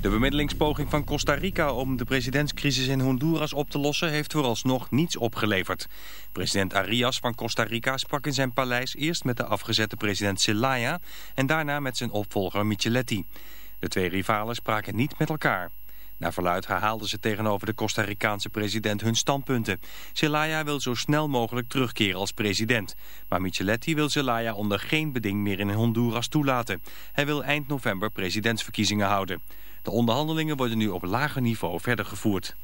De bemiddelingspoging van Costa Rica om de presidentscrisis in Honduras op te lossen heeft vooralsnog niets opgeleverd. President Arias van Costa Rica sprak in zijn paleis eerst met de afgezette president Zelaya en daarna met zijn opvolger Micheletti. De twee rivalen spraken niet met elkaar. Naar verluid herhaalden ze tegenover de Costa Ricaanse president hun standpunten. Zelaya wil zo snel mogelijk terugkeren als president. Maar Micheletti wil Zelaya onder geen beding meer in Honduras toelaten. Hij wil eind november presidentsverkiezingen houden. De onderhandelingen worden nu op lager niveau verder gevoerd.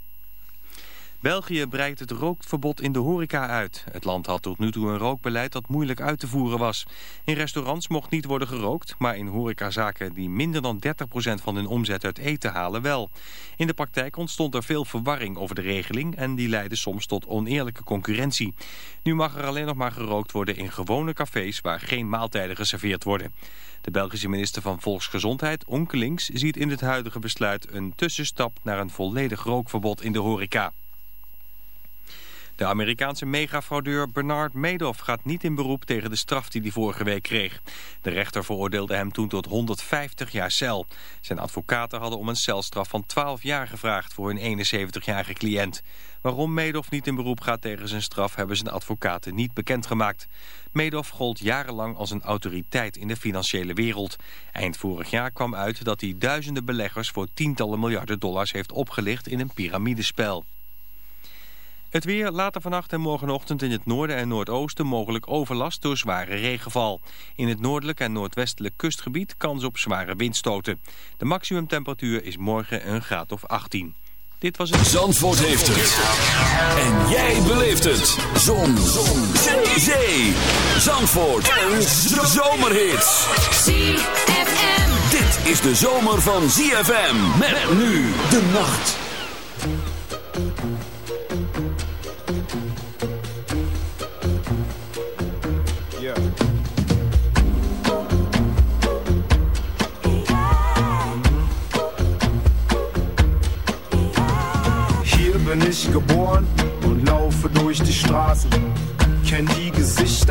België breidt het rookverbod in de horeca uit. Het land had tot nu toe een rookbeleid dat moeilijk uit te voeren was. In restaurants mocht niet worden gerookt, maar in horecazaken die minder dan 30% van hun omzet uit eten halen wel. In de praktijk ontstond er veel verwarring over de regeling en die leidde soms tot oneerlijke concurrentie. Nu mag er alleen nog maar gerookt worden in gewone cafés waar geen maaltijden geserveerd worden. De Belgische minister van Volksgezondheid, Onkelings, ziet in het huidige besluit een tussenstap naar een volledig rookverbod in de horeca. De Amerikaanse megafraudeur Bernard Madoff gaat niet in beroep tegen de straf die hij vorige week kreeg. De rechter veroordeelde hem toen tot 150 jaar cel. Zijn advocaten hadden om een celstraf van 12 jaar gevraagd voor hun 71-jarige cliënt. Waarom Madoff niet in beroep gaat tegen zijn straf hebben zijn advocaten niet bekendgemaakt. Madoff gold jarenlang als een autoriteit in de financiële wereld. Eind vorig jaar kwam uit dat hij duizenden beleggers voor tientallen miljarden dollars heeft opgelicht in een piramidespel. Het weer later vannacht en morgenochtend in het noorden en noordoosten mogelijk overlast door zware regenval. In het noordelijk en noordwestelijk kustgebied kans op zware windstoten. De maximumtemperatuur is morgen een graad of 18. Dit was het... Zandvoort heeft het. En jij beleeft het. Zon. Zon. Zee. Zee. Zandvoort. Een zomerhit. ZFM. Dit is de zomer van ZFM. Met nu de nacht.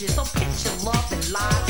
riches. So pitch your love and life.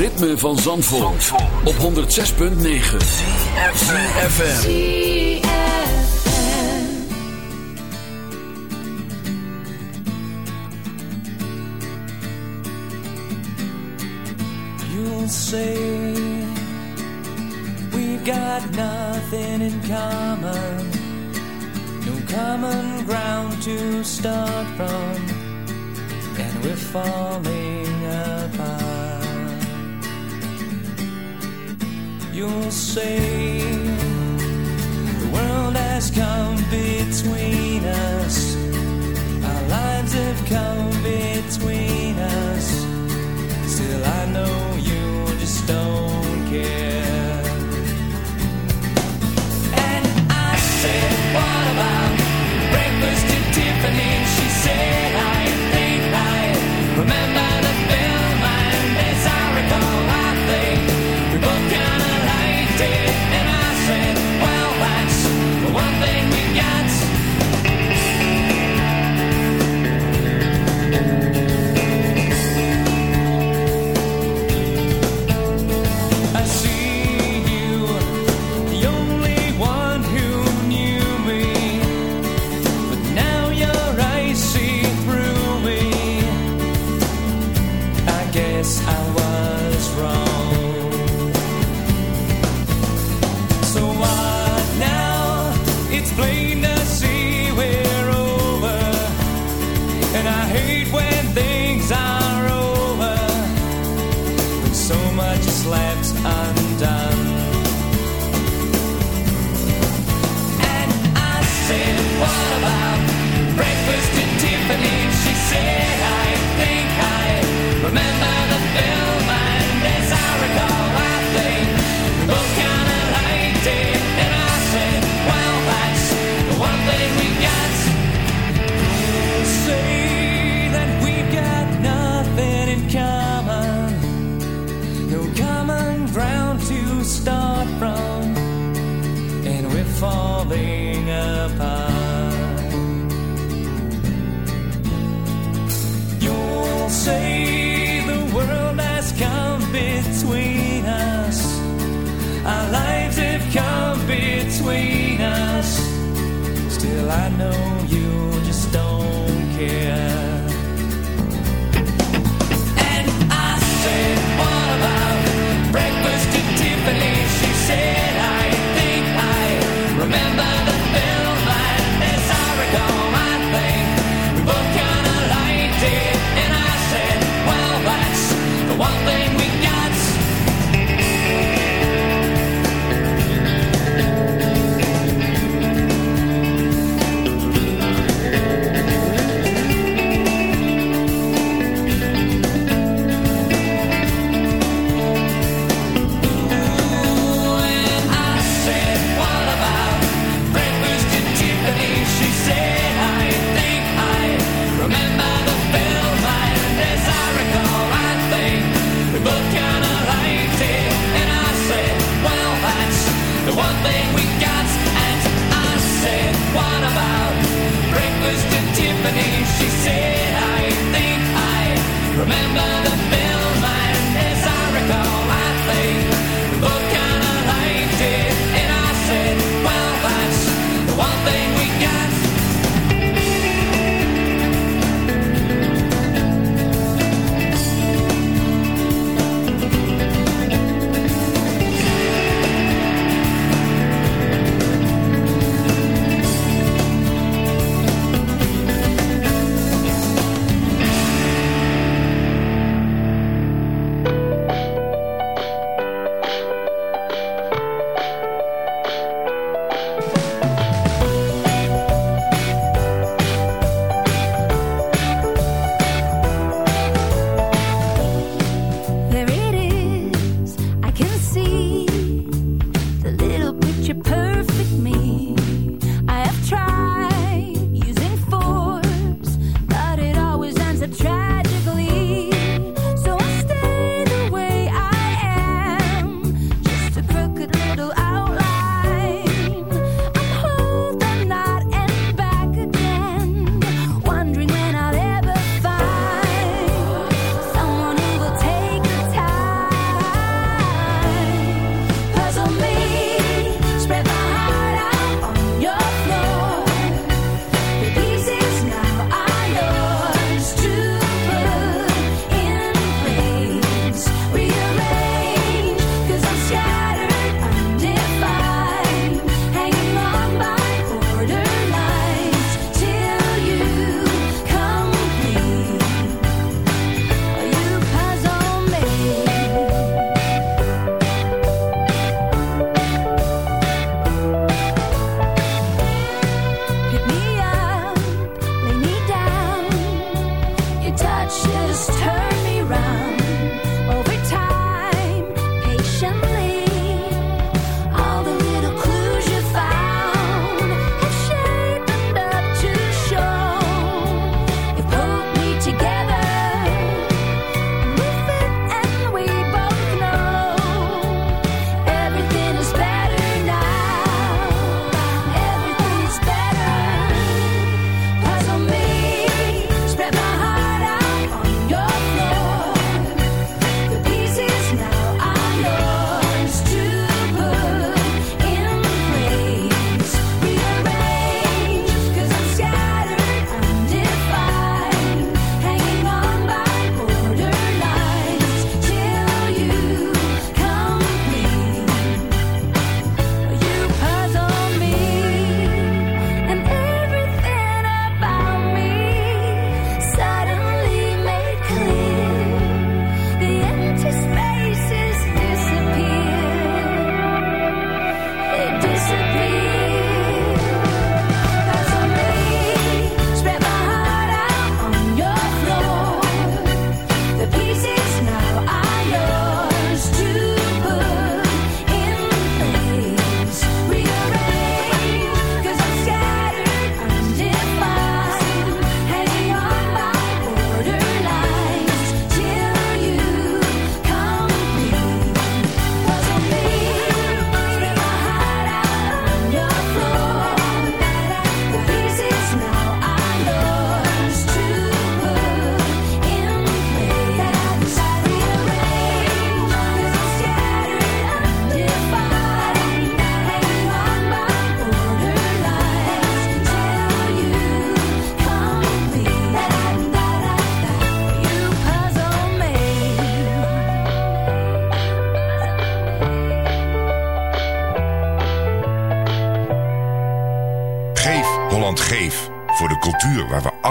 ritme van Zandvoort, Zandvoort. op 106.9 CFFM You'll say We've got nothing in common. No common ground to start from. And we're falling apart. you'll say the world has come between us, our lives have come between us. Still, I know you just don't care. And I said, What about breakfast to Tiffany? She said, I.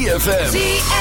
ZFM.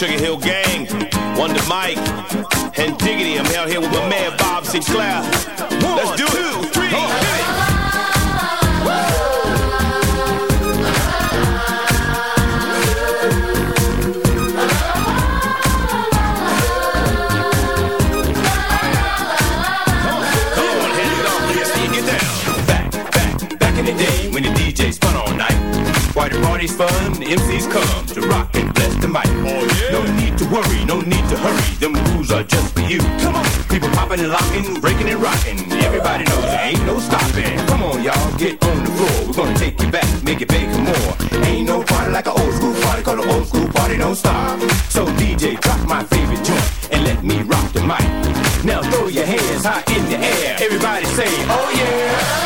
Sugar Hill Gang, Wonder Mike, and Diggity. I'm out here with my man Bob Sinclair. Don't stop. So DJ, drop my favorite joint and let me rock the mic. Now throw your hands high in the air. Everybody say, oh yeah.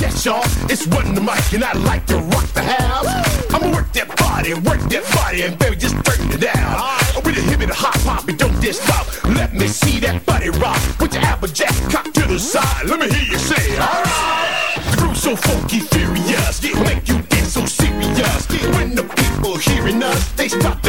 Yes, y'all. It's one the mic, and I like to rock the house. I'ma work that body, work that body, and baby, just down. With a hip and a hop hop, and don't diss stop. Let me see that body rock. Put your applejack cock to the side. Let me hear you say, alright. The groove's so funky, furious, make you dance so serious. When the people hearing us, they start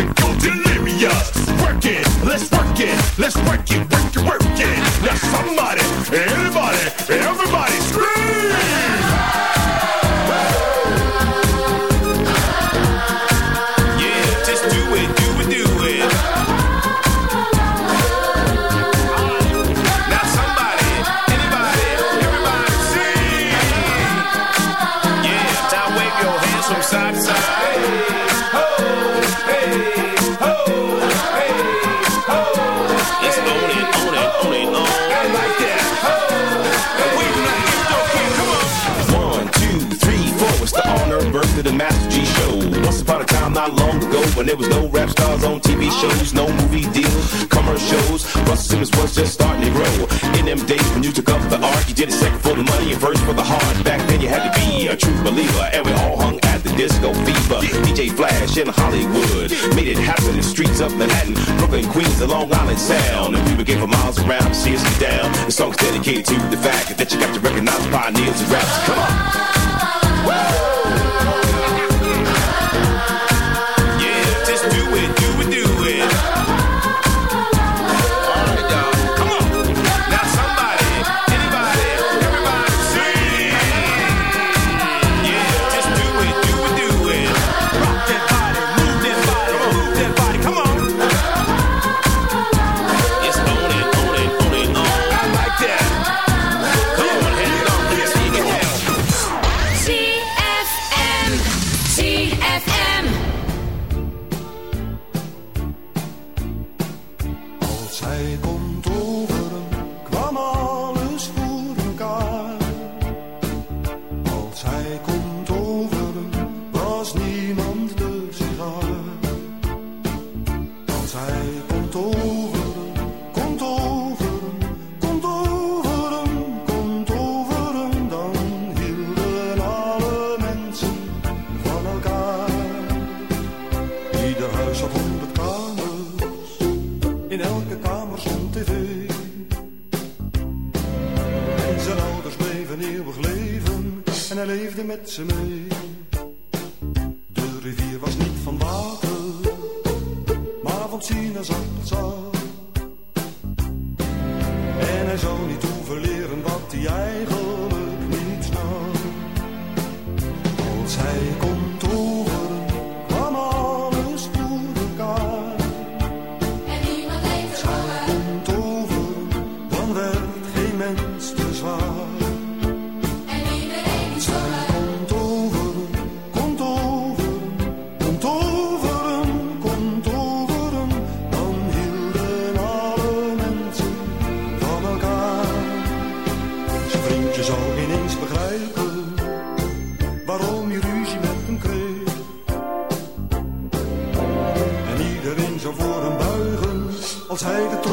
when there was no rap stars on TV shows, no movie deals, commercials. Russell Simmons was just starting to grow. In them days when you took up the art, you did it second for the money and first for the heart. Back then you had to be a true believer, and we all hung at the disco fever. DJ Flash in Hollywood made it happen in the streets of Manhattan, Brooklyn, Queens, the Long Island Sound. And we would give for miles around see us down. The song's dedicated to the fact that you got to recognize pioneers and raps. Come on. Yeah,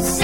see.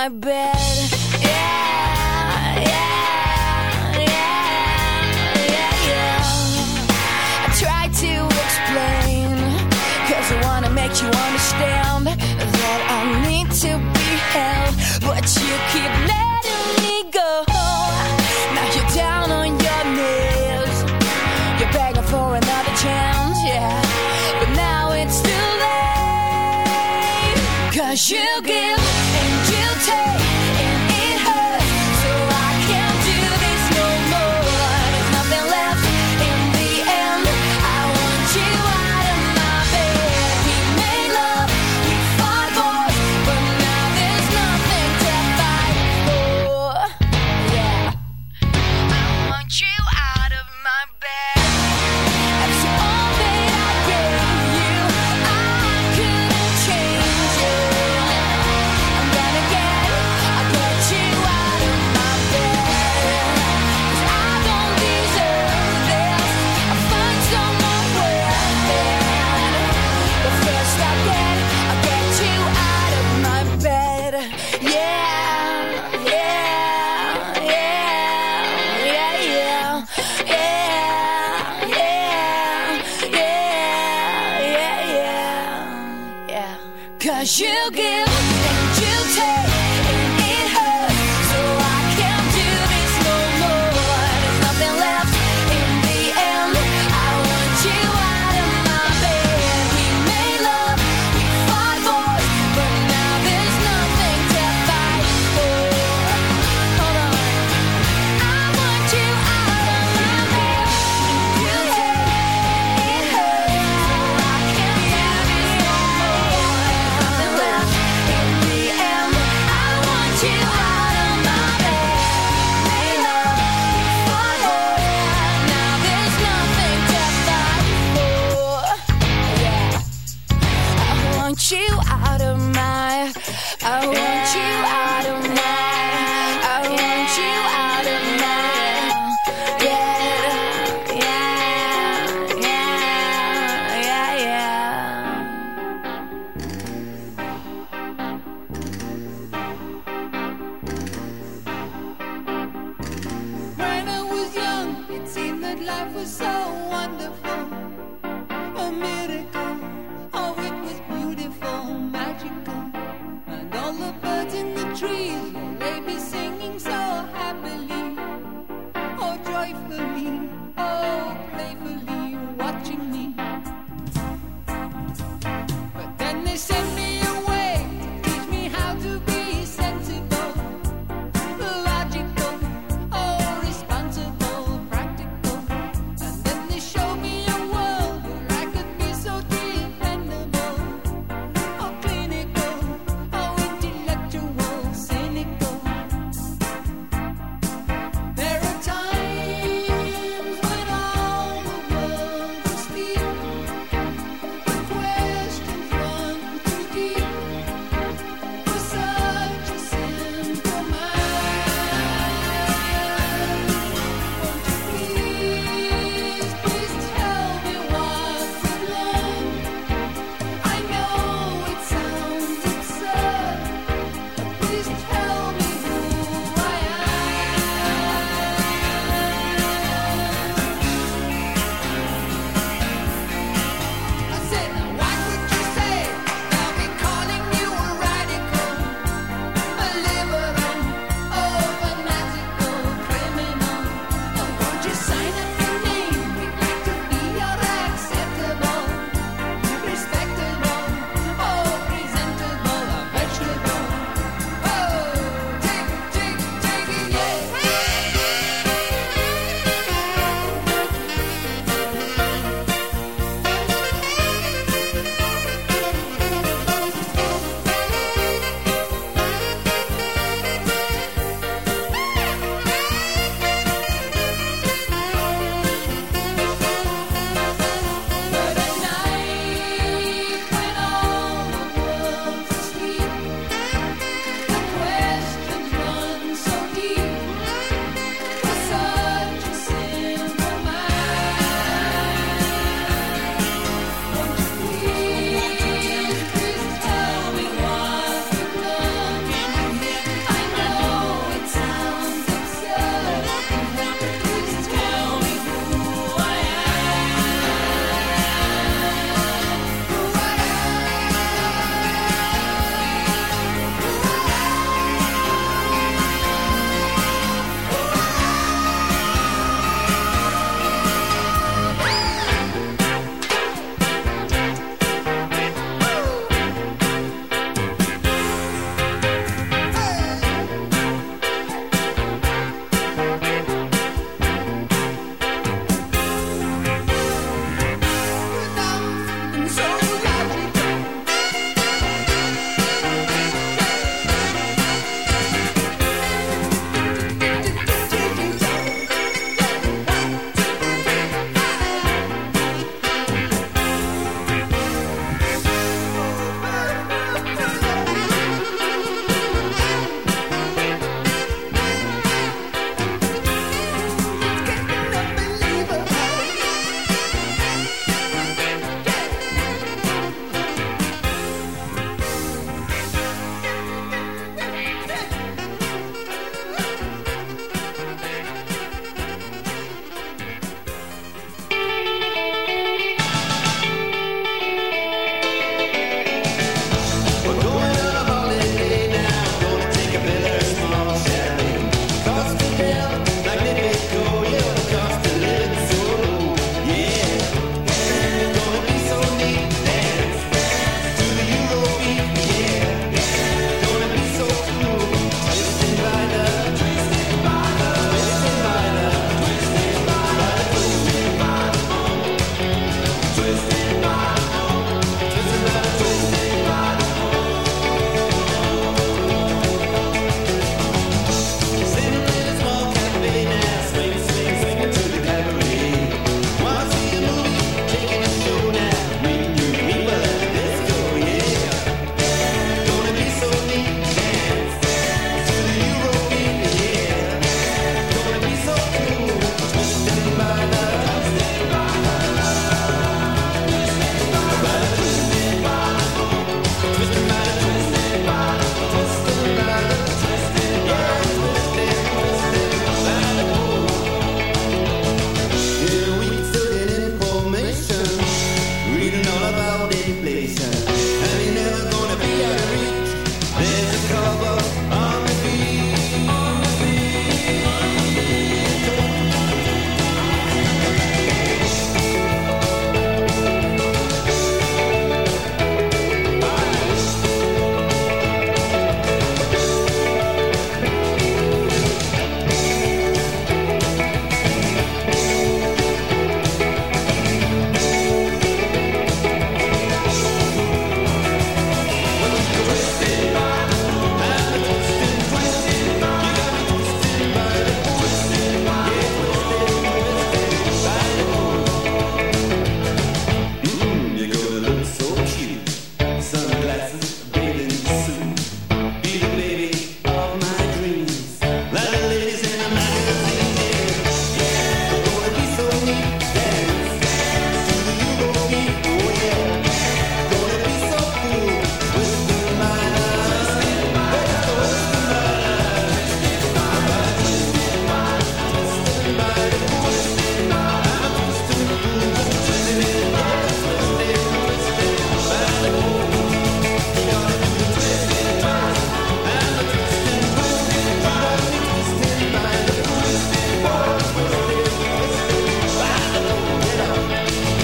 My bed.